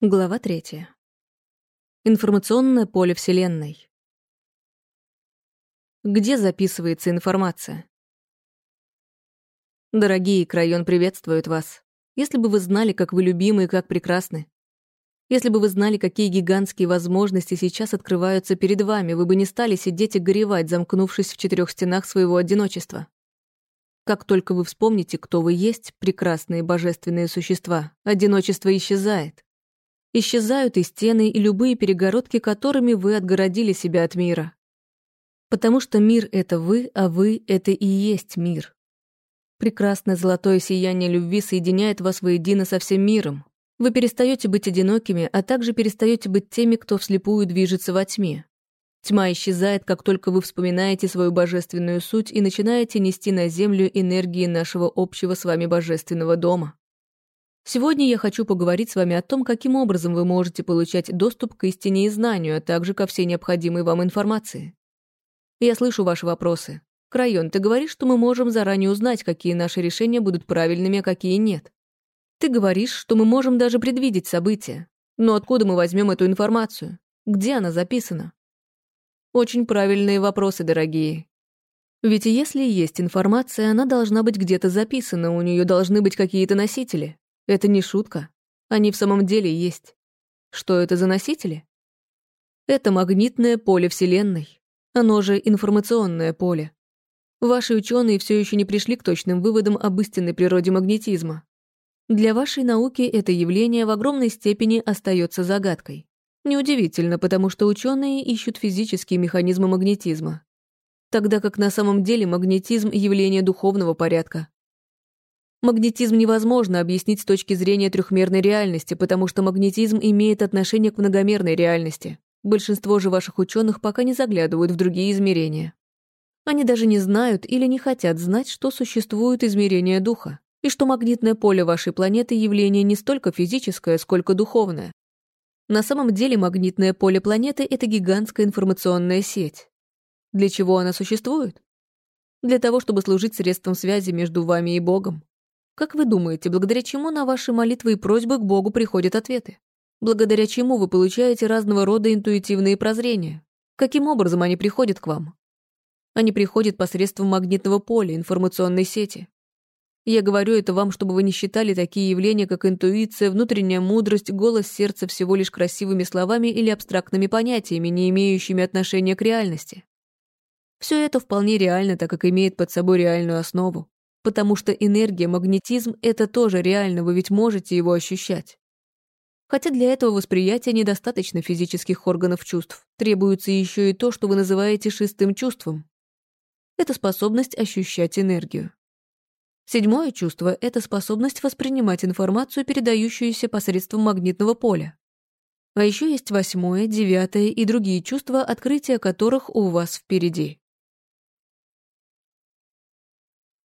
Глава третья. Информационное поле Вселенной. Где записывается информация? Дорогие, Крайон приветствует вас. Если бы вы знали, как вы любимы и как прекрасны. Если бы вы знали, какие гигантские возможности сейчас открываются перед вами, вы бы не стали сидеть и горевать, замкнувшись в четырех стенах своего одиночества. Как только вы вспомните, кто вы есть, прекрасные божественные существа, одиночество исчезает. Исчезают и стены, и любые перегородки, которыми вы отгородили себя от мира. Потому что мир — это вы, а вы — это и есть мир. Прекрасное золотое сияние любви соединяет вас воедино со всем миром. Вы перестаете быть одинокими, а также перестаете быть теми, кто вслепую движется во тьме. Тьма исчезает, как только вы вспоминаете свою божественную суть и начинаете нести на землю энергии нашего общего с вами божественного дома. Сегодня я хочу поговорить с вами о том, каким образом вы можете получать доступ к истине и знанию, а также ко всей необходимой вам информации. Я слышу ваши вопросы. Крайон, ты говоришь, что мы можем заранее узнать, какие наши решения будут правильными, а какие нет. Ты говоришь, что мы можем даже предвидеть события. Но откуда мы возьмем эту информацию? Где она записана? Очень правильные вопросы, дорогие. Ведь если есть информация, она должна быть где-то записана, у нее должны быть какие-то носители. Это не шутка. Они в самом деле есть. Что это за носители? Это магнитное поле Вселенной. Оно же информационное поле. Ваши ученые все еще не пришли к точным выводам об истинной природе магнетизма. Для вашей науки это явление в огромной степени остается загадкой. Неудивительно, потому что ученые ищут физические механизмы магнетизма. Тогда как на самом деле магнетизм — явление духовного порядка, Магнетизм невозможно объяснить с точки зрения трехмерной реальности, потому что магнетизм имеет отношение к многомерной реальности. Большинство же ваших ученых пока не заглядывают в другие измерения. Они даже не знают или не хотят знать, что существуют измерения духа, и что магнитное поле вашей планеты явление не столько физическое, сколько духовное. На самом деле магнитное поле планеты — это гигантская информационная сеть. Для чего она существует? Для того, чтобы служить средством связи между вами и Богом. Как вы думаете, благодаря чему на ваши молитвы и просьбы к Богу приходят ответы? Благодаря чему вы получаете разного рода интуитивные прозрения? Каким образом они приходят к вам? Они приходят посредством магнитного поля, информационной сети. Я говорю это вам, чтобы вы не считали такие явления, как интуиция, внутренняя мудрость, голос сердца всего лишь красивыми словами или абстрактными понятиями, не имеющими отношения к реальности. Все это вполне реально, так как имеет под собой реальную основу. Потому что энергия, магнетизм — это тоже реально, вы ведь можете его ощущать. Хотя для этого восприятия недостаточно физических органов чувств. Требуется еще и то, что вы называете шестым чувством. Это способность ощущать энергию. Седьмое чувство — это способность воспринимать информацию, передающуюся посредством магнитного поля. А еще есть восьмое, девятое и другие чувства, открытия которых у вас впереди.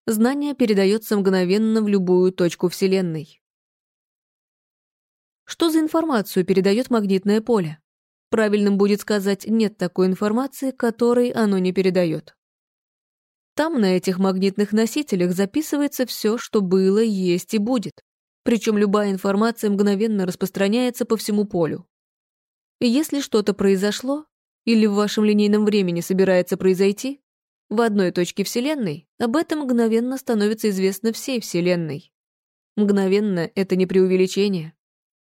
Знание передается мгновенно в любую точку Вселенной. Что за информацию передает магнитное поле? Правильным будет сказать, нет такой информации, которой оно не передает. Там, на этих магнитных носителях, записывается все, что было, есть и будет. Причем любая информация мгновенно распространяется по всему полю. Если что-то произошло, или в вашем линейном времени собирается произойти, в одной точке Вселенной, об этом мгновенно становится известно всей Вселенной. Мгновенно — это не преувеличение.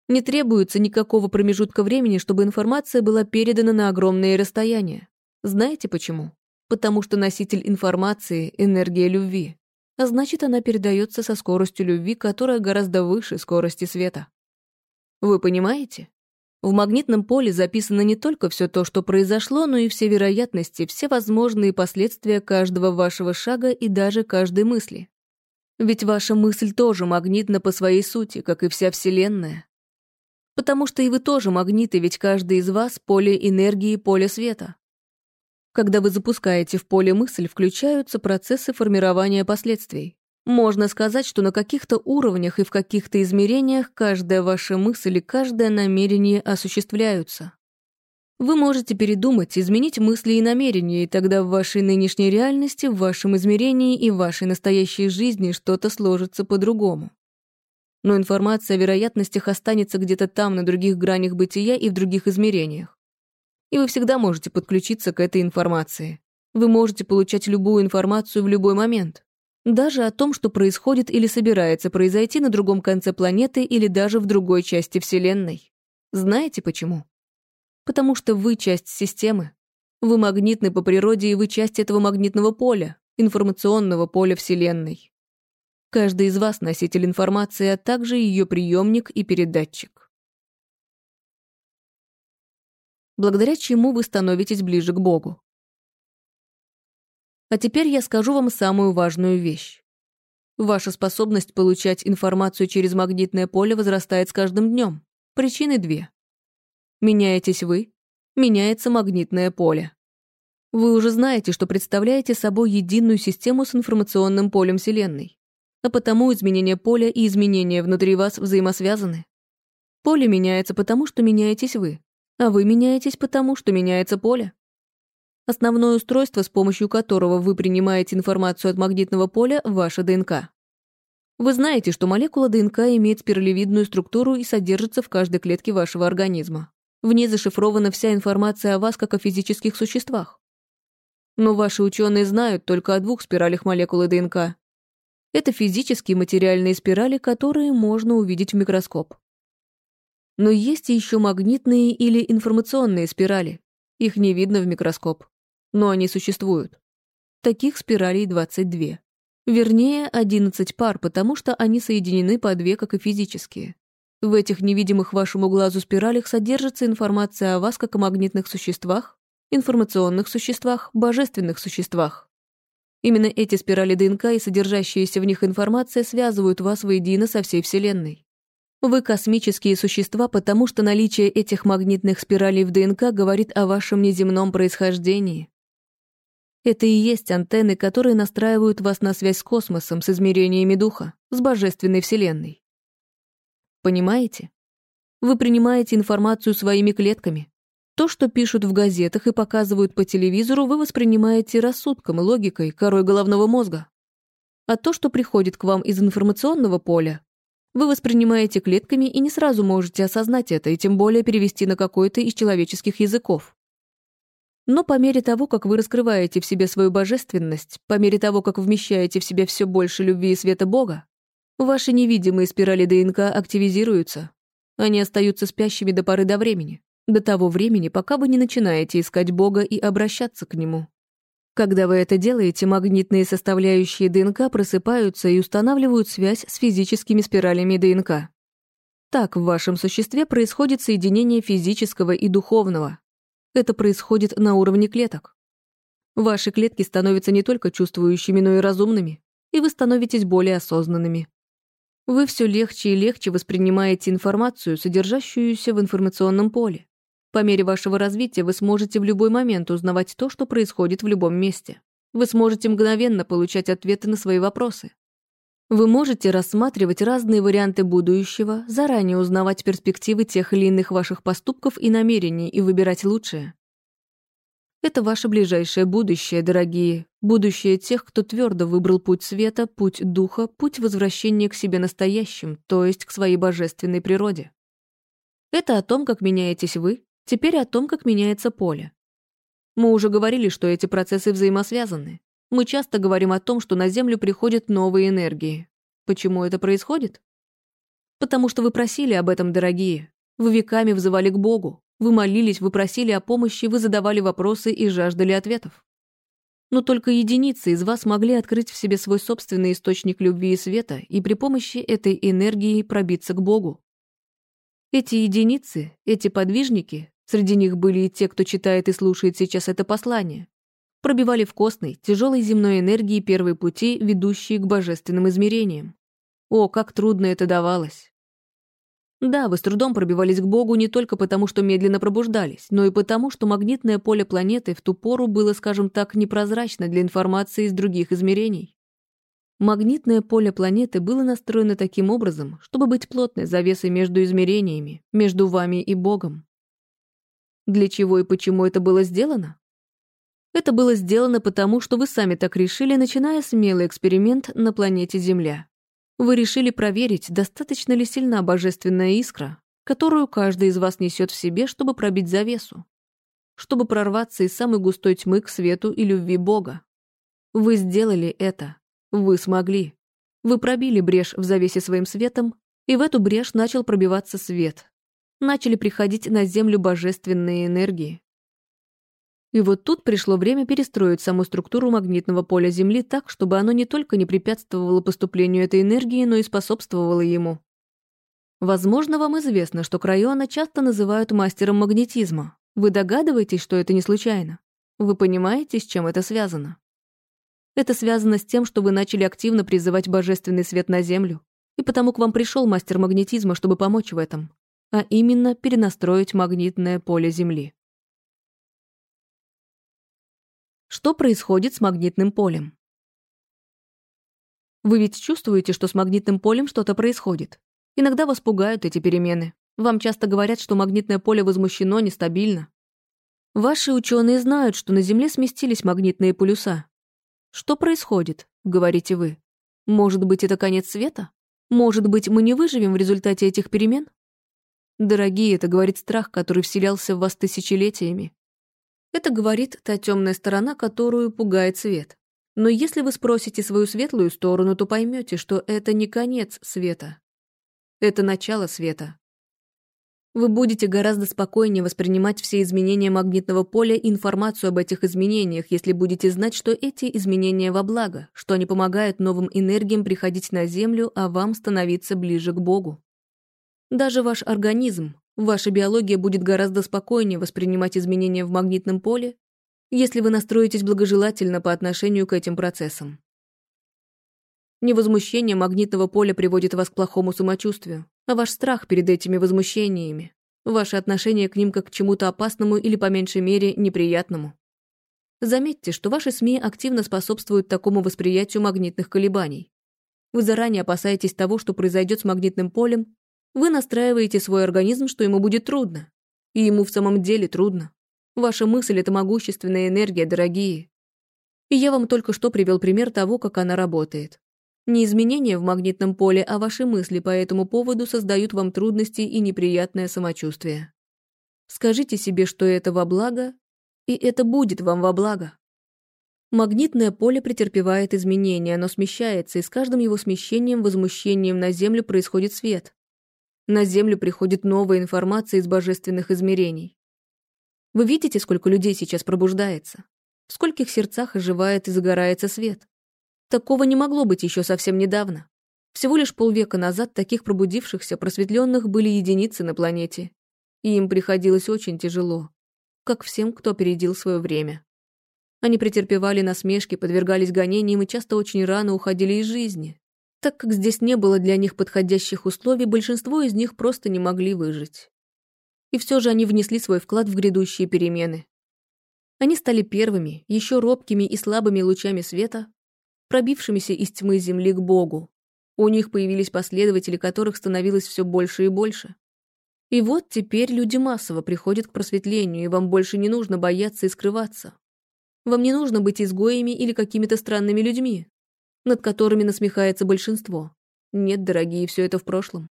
Не требуется никакого промежутка времени, чтобы информация была передана на огромные расстояния. Знаете почему? Потому что носитель информации — энергия любви. А значит, она передается со скоростью любви, которая гораздо выше скорости света. Вы понимаете? В магнитном поле записано не только все то, что произошло, но и все вероятности, все возможные последствия каждого вашего шага и даже каждой мысли. Ведь ваша мысль тоже магнитна по своей сути, как и вся Вселенная. Потому что и вы тоже магниты, ведь каждый из вас — поле энергии, поле света. Когда вы запускаете в поле мысль, включаются процессы формирования последствий. Можно сказать, что на каких-то уровнях и в каких-то измерениях каждая ваша мысль и каждое намерение осуществляются. Вы можете передумать, изменить мысли и намерения, и тогда в вашей нынешней реальности, в вашем измерении и в вашей настоящей жизни что-то сложится по-другому. но информация о вероятностях останется где-то там, на других гранях бытия и в других измерениях. И вы всегда можете подключиться к этой информации. Вы можете получать любую информацию в любой момент. Даже о том, что происходит или собирается произойти на другом конце планеты или даже в другой части Вселенной. Знаете почему? Потому что вы часть системы. Вы магнитны по природе, и вы часть этого магнитного поля, информационного поля Вселенной. Каждый из вас носитель информации, а также ее приемник и передатчик. Благодаря чему вы становитесь ближе к Богу. А теперь я скажу вам самую важную вещь. Ваша способность получать информацию через магнитное поле возрастает с каждым днем. Причины две. Меняетесь вы, меняется магнитное поле. Вы уже знаете, что представляете собой единую систему с информационным полем Вселенной, а потому изменение поля и изменения внутри вас взаимосвязаны. Поле меняется потому, что меняетесь вы, а вы меняетесь потому, что меняется поле. Основное устройство, с помощью которого вы принимаете информацию от магнитного поля, ваша ДНК. Вы знаете, что молекула ДНК имеет спиралевидную структуру и содержится в каждой клетке вашего организма. В ней зашифрована вся информация о вас как о физических существах. Но ваши ученые знают только о двух спиралях молекулы ДНК. Это физические материальные спирали, которые можно увидеть в микроскоп. Но есть еще магнитные или информационные спирали. Их не видно в микроскоп но они существуют. Таких спиралей 22. Вернее, 11 пар, потому что они соединены по две, как и физические. В этих невидимых вашему глазу спиралях содержится информация о вас как о магнитных существах, информационных существах, божественных существах. Именно эти спирали ДНК и содержащаяся в них информация связывают вас воедино со всей Вселенной. Вы космические существа, потому что наличие этих магнитных спиралей в ДНК говорит о вашем неземном происхождении. Это и есть антенны, которые настраивают вас на связь с космосом, с измерениями духа, с божественной вселенной. Понимаете? Вы принимаете информацию своими клетками. То, что пишут в газетах и показывают по телевизору, вы воспринимаете рассудком логикой, корой головного мозга. А то, что приходит к вам из информационного поля, вы воспринимаете клетками и не сразу можете осознать это и тем более перевести на какой-то из человеческих языков. Но по мере того, как вы раскрываете в себе свою божественность, по мере того, как вмещаете в себе все больше любви и света Бога, ваши невидимые спирали ДНК активизируются. Они остаются спящими до поры до времени, до того времени, пока вы не начинаете искать Бога и обращаться к Нему. Когда вы это делаете, магнитные составляющие ДНК просыпаются и устанавливают связь с физическими спиралями ДНК. Так в вашем существе происходит соединение физического и духовного, это происходит на уровне клеток. Ваши клетки становятся не только чувствующими, но и разумными, и вы становитесь более осознанными. Вы все легче и легче воспринимаете информацию, содержащуюся в информационном поле. По мере вашего развития вы сможете в любой момент узнавать то, что происходит в любом месте. Вы сможете мгновенно получать ответы на свои вопросы. Вы можете рассматривать разные варианты будущего, заранее узнавать перспективы тех или иных ваших поступков и намерений и выбирать лучшее. Это ваше ближайшее будущее, дорогие, будущее тех, кто твердо выбрал путь света, путь духа, путь возвращения к себе настоящим, то есть к своей божественной природе. Это о том, как меняетесь вы, теперь о том, как меняется поле. Мы уже говорили, что эти процессы взаимосвязаны. Мы часто говорим о том, что на Землю приходят новые энергии. Почему это происходит? Потому что вы просили об этом, дорогие. Вы веками взывали к Богу. Вы молились, вы просили о помощи, вы задавали вопросы и жаждали ответов. Но только единицы из вас могли открыть в себе свой собственный источник любви и света и при помощи этой энергии пробиться к Богу. Эти единицы, эти подвижники, среди них были и те, кто читает и слушает сейчас это послание, пробивали в костной, тяжелой земной энергии первые пути, ведущие к божественным измерениям. О, как трудно это давалось. Да, вы с трудом пробивались к Богу не только потому, что медленно пробуждались, но и потому, что магнитное поле планеты в ту пору было, скажем так, непрозрачно для информации из других измерений. Магнитное поле планеты было настроено таким образом, чтобы быть плотной завесой между измерениями, между вами и Богом. Для чего и почему это было сделано? Это было сделано потому, что вы сами так решили, начиная смелый эксперимент на планете Земля. Вы решили проверить, достаточно ли сильна божественная искра, которую каждый из вас несет в себе, чтобы пробить завесу, чтобы прорваться из самой густой тьмы к свету и любви Бога. Вы сделали это. Вы смогли. Вы пробили брешь в завесе своим светом, и в эту брешь начал пробиваться свет. Начали приходить на Землю божественные энергии. И вот тут пришло время перестроить саму структуру магнитного поля Земли так, чтобы оно не только не препятствовало поступлению этой энергии, но и способствовало ему. Возможно, вам известно, что Крайона часто называют мастером магнетизма. Вы догадываетесь, что это не случайно? Вы понимаете, с чем это связано? Это связано с тем, что вы начали активно призывать божественный свет на Землю, и потому к вам пришел мастер магнетизма, чтобы помочь в этом, а именно перенастроить магнитное поле Земли. Что происходит с магнитным полем? Вы ведь чувствуете, что с магнитным полем что-то происходит. Иногда вас пугают эти перемены. Вам часто говорят, что магнитное поле возмущено, нестабильно. Ваши ученые знают, что на Земле сместились магнитные полюса. Что происходит, говорите вы? Может быть, это конец света? Может быть, мы не выживем в результате этих перемен? Дорогие, это говорит страх, который вселялся в вас тысячелетиями. Это говорит та темная сторона, которую пугает свет. Но если вы спросите свою светлую сторону, то поймете, что это не конец света. Это начало света. Вы будете гораздо спокойнее воспринимать все изменения магнитного поля и информацию об этих изменениях, если будете знать, что эти изменения во благо, что они помогают новым энергиям приходить на Землю, а вам становиться ближе к Богу. Даже ваш организм, ваша биология будет гораздо спокойнее воспринимать изменения в магнитном поле, если вы настроитесь благожелательно по отношению к этим процессам. Невозмущение магнитного поля приводит вас к плохому самочувствию, а ваш страх перед этими возмущениями, ваше отношение к ним как к чему-то опасному или, по меньшей мере, неприятному. Заметьте, что ваши СМИ активно способствуют такому восприятию магнитных колебаний. Вы заранее опасаетесь того, что произойдет с магнитным полем, вы настраиваете свой организм, что ему будет трудно. И ему в самом деле трудно. Ваша мысль — это могущественная энергия, дорогие. И я вам только что привел пример того, как она работает. Не изменения в магнитном поле, а ваши мысли по этому поводу создают вам трудности и неприятное самочувствие. Скажите себе, что это во благо, и это будет вам во благо. Магнитное поле претерпевает изменения, оно смещается, и с каждым его смещением, возмущением на Землю происходит свет. На Землю приходит новая информация из божественных измерений. Вы видите, сколько людей сейчас пробуждается? В скольких сердцах оживает и загорается свет? Такого не могло быть еще совсем недавно. Всего лишь полвека назад таких пробудившихся, просветленных были единицы на планете. И им приходилось очень тяжело. Как всем, кто опередил свое время. Они претерпевали насмешки, подвергались гонениям и часто очень рано уходили из жизни. Так как здесь не было для них подходящих условий, большинство из них просто не могли выжить. И все же они внесли свой вклад в грядущие перемены. Они стали первыми, еще робкими и слабыми лучами света, пробившимися из тьмы земли к Богу. У них появились последователи, которых становилось все больше и больше. И вот теперь люди массово приходят к просветлению, и вам больше не нужно бояться и скрываться. Вам не нужно быть изгоями или какими-то странными людьми, над которыми насмехается большинство. Нет, дорогие, все это в прошлом.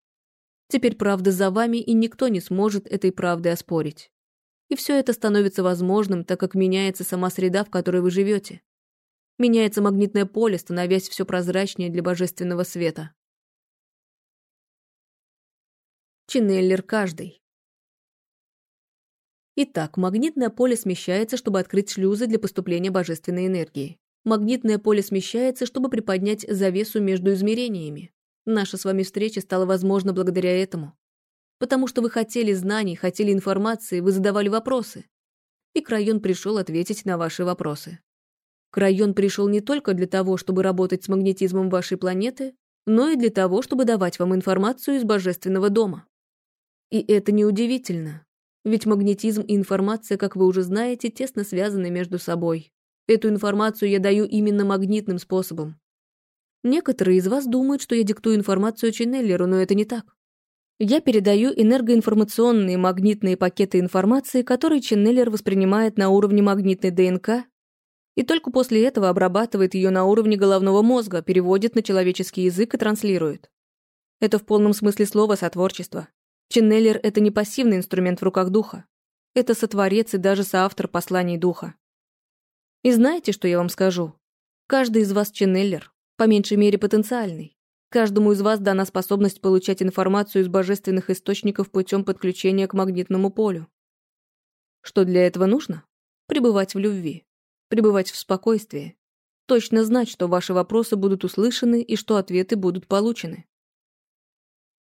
Теперь правда за вами, и никто не сможет этой правды оспорить. И все это становится возможным, так как меняется сама среда, в которой вы живете. Меняется магнитное поле, становясь все прозрачнее для божественного света. Чинеллер каждый. Итак, магнитное поле смещается, чтобы открыть шлюзы для поступления божественной энергии. Магнитное поле смещается, чтобы приподнять завесу между измерениями. Наша с вами встреча стала возможна благодаря этому. Потому что вы хотели знаний, хотели информации, вы задавали вопросы. И Крайон пришел ответить на ваши вопросы. Крайон пришел не только для того, чтобы работать с магнетизмом вашей планеты, но и для того, чтобы давать вам информацию из Божественного дома. И это неудивительно, ведь магнетизм и информация, как вы уже знаете, тесно связаны между собой. Эту информацию я даю именно магнитным способом. Некоторые из вас думают, что я диктую информацию Ченнеллеру, но это не так. Я передаю энергоинформационные магнитные пакеты информации, которые Ченнеллер воспринимает на уровне магнитной ДНК И только после этого обрабатывает ее на уровне головного мозга, переводит на человеческий язык и транслирует. Это в полном смысле слова сотворчество. Ченнеллер — это не пассивный инструмент в руках духа. Это сотворец и даже соавтор посланий духа. И знаете, что я вам скажу? Каждый из вас ченнеллер, по меньшей мере потенциальный. Каждому из вас дана способность получать информацию из божественных источников путем подключения к магнитному полю. Что для этого нужно? Пребывать в любви, пребывать в спокойствии, точно знать, что ваши вопросы будут услышаны и что ответы будут получены.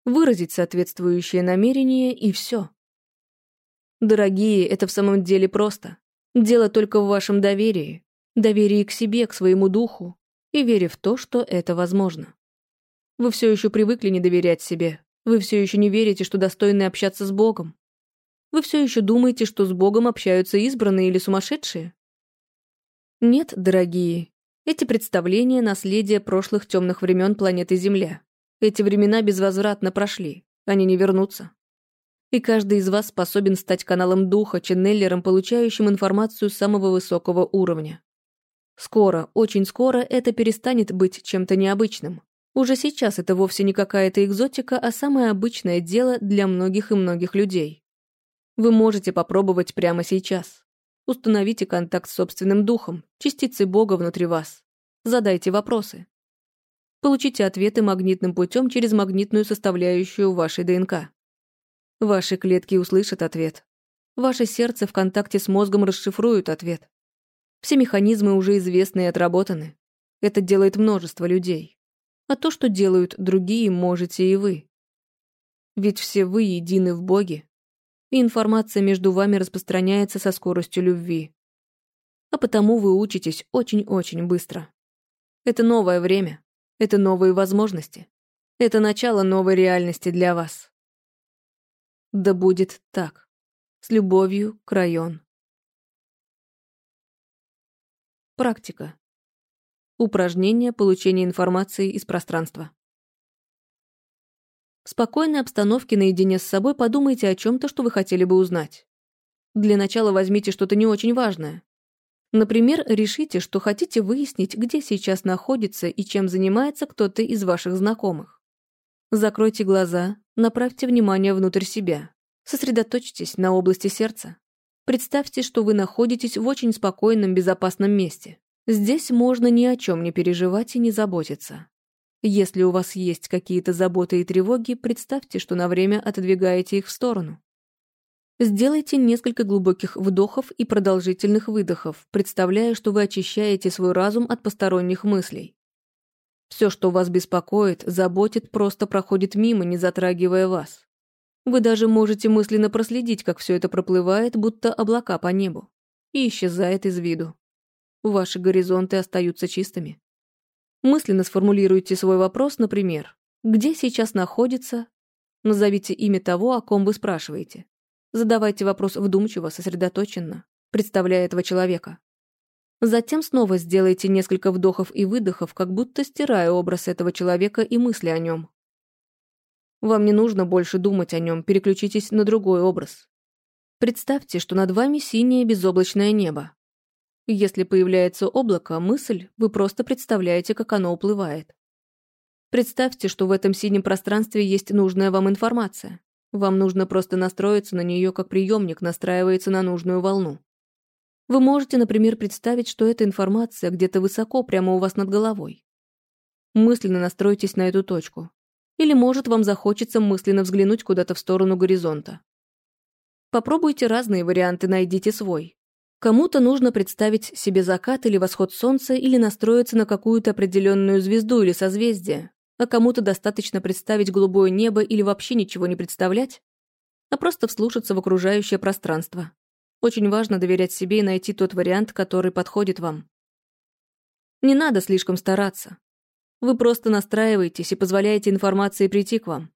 Выразить соответствующее намерение и все. Дорогие, это в самом деле просто. Дело только в вашем доверии, доверии к себе, к своему духу и вере в то, что это возможно. Вы все еще привыкли не доверять себе. Вы все еще не верите, что достойны общаться с Богом. Вы все еще думаете, что с Богом общаются избранные или сумасшедшие? Нет, дорогие, эти представления — наследие прошлых темных времен планеты Земля. Эти времена безвозвратно прошли, они не вернутся. И каждый из вас способен стать каналом духа, ченнеллером, получающим информацию самого высокого уровня. Скоро, очень скоро это перестанет быть чем-то необычным. Уже сейчас это вовсе не какая-то экзотика, а самое обычное дело для многих и многих людей. Вы можете попробовать прямо сейчас. Установите контакт с собственным духом, частицей Бога внутри вас. Задайте вопросы. Получите ответы магнитным путем через магнитную составляющую вашей ДНК. Ваши клетки услышат ответ. Ваше сердце в контакте с мозгом расшифрует ответ. Все механизмы уже известны и отработаны. Это делает множество людей. А то, что делают другие, можете и вы. Ведь все вы едины в Боге, и информация между вами распространяется со скоростью любви. А потому вы учитесь очень-очень быстро. Это новое время, это новые возможности, это начало новой реальности для вас. Да будет так. С любовью, Крайон. Практика. Упражнение получения информации из пространства. В спокойной обстановке наедине с собой подумайте о чем-то, что вы хотели бы узнать. Для начала возьмите что-то не очень важное. Например, решите, что хотите выяснить, где сейчас находится и чем занимается кто-то из ваших знакомых. Закройте глаза, Направьте внимание внутрь себя. Сосредоточьтесь на области сердца. Представьте, что вы находитесь в очень спокойном, безопасном месте. Здесь можно ни о чем не переживать и не заботиться. Если у вас есть какие-то заботы и тревоги, представьте, что на время отодвигаете их в сторону. Сделайте несколько глубоких вдохов и продолжительных выдохов, представляя, что вы очищаете свой разум от посторонних мыслей. Все, что вас беспокоит, заботит, просто проходит мимо, не затрагивая вас. Вы даже можете мысленно проследить, как все это проплывает, будто облака по небу, и исчезает из виду. Ваши горизонты остаются чистыми. Мысленно сформулируйте свой вопрос, например, «Где сейчас находится?» Назовите имя того, о ком вы спрашиваете. Задавайте вопрос вдумчиво, сосредоточенно, представляя этого человека. Затем снова сделайте несколько вдохов и выдохов, как будто стирая образ этого человека и мысли о нем. Вам не нужно больше думать о нем, переключитесь на другой образ. Представьте, что над вами синее безоблачное небо. Если появляется облако, мысль, вы просто представляете, как оно уплывает. Представьте, что в этом синем пространстве есть нужная вам информация. Вам нужно просто настроиться на нее, как приемник настраивается на нужную волну. Вы можете, например, представить, что эта информация где-то высоко, прямо у вас над головой. Мысленно настройтесь на эту точку. Или, может, вам захочется мысленно взглянуть куда-то в сторону горизонта. Попробуйте разные варианты, найдите свой. Кому-то нужно представить себе закат или восход солнца или настроиться на какую-то определенную звезду или созвездие, а кому-то достаточно представить голубое небо или вообще ничего не представлять, а просто вслушаться в окружающее пространство. Очень важно доверять себе и найти тот вариант, который подходит вам. Не надо слишком стараться. Вы просто настраиваетесь и позволяете информации прийти к вам.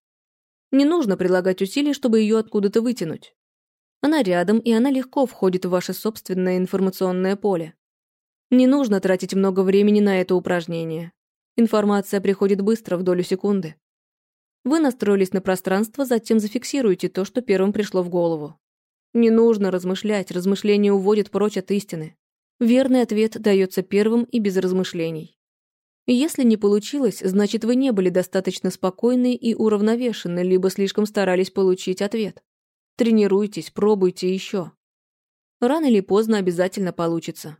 Не нужно прилагать усилий, чтобы ее откуда-то вытянуть. Она рядом, и она легко входит в ваше собственное информационное поле. Не нужно тратить много времени на это упражнение. Информация приходит быстро, в долю секунды. Вы настроились на пространство, затем зафиксируйте то, что первым пришло в голову. Не нужно размышлять, размышления уводят прочь от истины. Верный ответ дается первым и без размышлений. Если не получилось, значит, вы не были достаточно спокойны и уравновешены, либо слишком старались получить ответ. Тренируйтесь, пробуйте еще. Рано или поздно обязательно получится.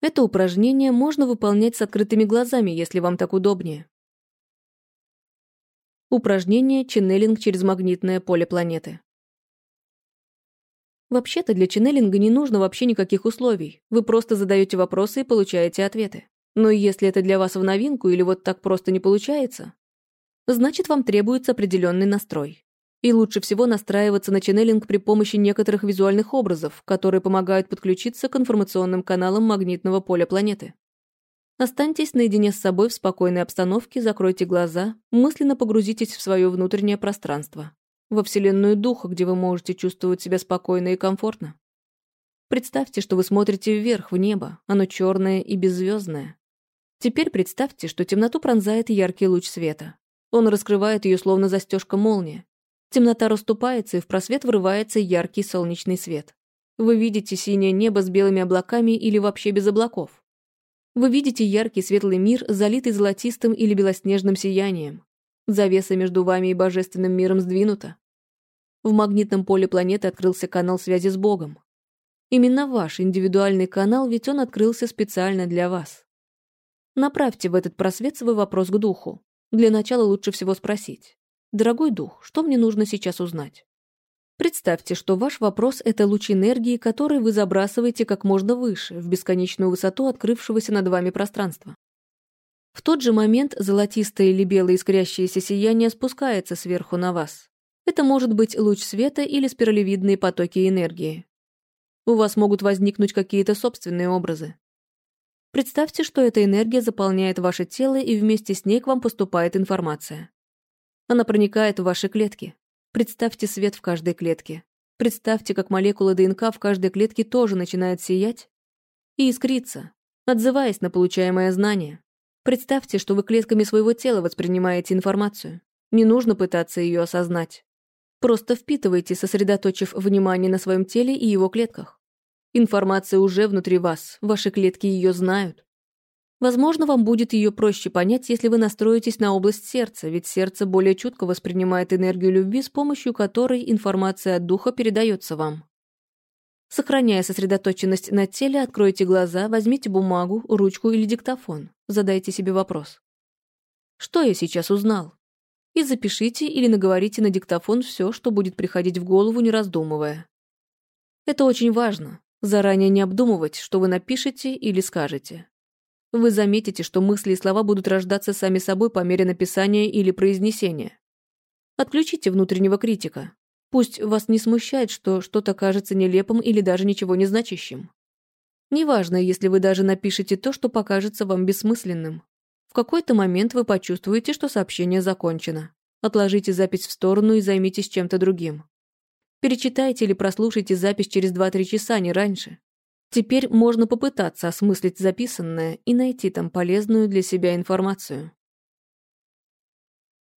Это упражнение можно выполнять с открытыми глазами, если вам так удобнее. Упражнение «Ченнелинг через магнитное поле планеты». Вообще-то для ченнелинга не нужно вообще никаких условий. Вы просто задаете вопросы и получаете ответы. Но если это для вас в новинку или вот так просто не получается, значит вам требуется определенный настрой. И лучше всего настраиваться на ченнелинг при помощи некоторых визуальных образов, которые помогают подключиться к информационным каналам магнитного поля планеты. Останьтесь наедине с собой в спокойной обстановке, закройте глаза, мысленно погрузитесь в свое внутреннее пространство во вселенную духа, где вы можете чувствовать себя спокойно и комфортно. Представьте, что вы смотрите вверх, в небо, оно черное и беззвездное. Теперь представьте, что темноту пронзает яркий луч света. Он раскрывает ее словно застежка молнии. Темнота расступается, и в просвет врывается яркий солнечный свет. Вы видите синее небо с белыми облаками или вообще без облаков. Вы видите яркий светлый мир, залитый золотистым или белоснежным сиянием. Завеса между вами и божественным миром сдвинута. В магнитном поле планеты открылся канал связи с Богом. Именно ваш индивидуальный канал, ведь он открылся специально для вас. Направьте в этот просвет свой вопрос к духу. Для начала лучше всего спросить. «Дорогой дух, что мне нужно сейчас узнать?» Представьте, что ваш вопрос — это луч энергии, который вы забрасываете как можно выше, в бесконечную высоту открывшегося над вами пространства. В тот же момент золотистое или белое искрящееся сияние спускается сверху на вас. Это может быть луч света или спиралевидные потоки энергии. У вас могут возникнуть какие-то собственные образы. Представьте, что эта энергия заполняет ваше тело, и вместе с ней к вам поступает информация. Она проникает в ваши клетки. Представьте свет в каждой клетке. Представьте, как молекула ДНК в каждой клетке тоже начинает сиять и искриться, отзываясь на получаемое знание. Представьте, что вы клетками своего тела воспринимаете информацию. Не нужно пытаться ее осознать. Просто впитывайте, сосредоточив внимание на своем теле и его клетках. Информация уже внутри вас, ваши клетки ее знают. Возможно, вам будет ее проще понять, если вы настроитесь на область сердца, ведь сердце более чутко воспринимает энергию любви, с помощью которой информация от духа передается вам. Сохраняя сосредоточенность на теле, откройте глаза, возьмите бумагу, ручку или диктофон. Задайте себе вопрос. Что я сейчас узнал? И запишите или наговорите на диктофон все, что будет приходить в голову, не раздумывая. Это очень важно. Заранее не обдумывать, что вы напишете или скажете. Вы заметите, что мысли и слова будут рождаться сами собой по мере написания или произнесения. Отключите внутреннего критика. Пусть вас не смущает, что что-то кажется нелепым или даже ничего не значащим. Неважно, если вы даже напишете то, что покажется вам бессмысленным. В какой-то момент вы почувствуете, что сообщение закончено. Отложите запись в сторону и займитесь чем-то другим. Перечитайте или прослушайте запись через 2-3 часа, не раньше. Теперь можно попытаться осмыслить записанное и найти там полезную для себя информацию.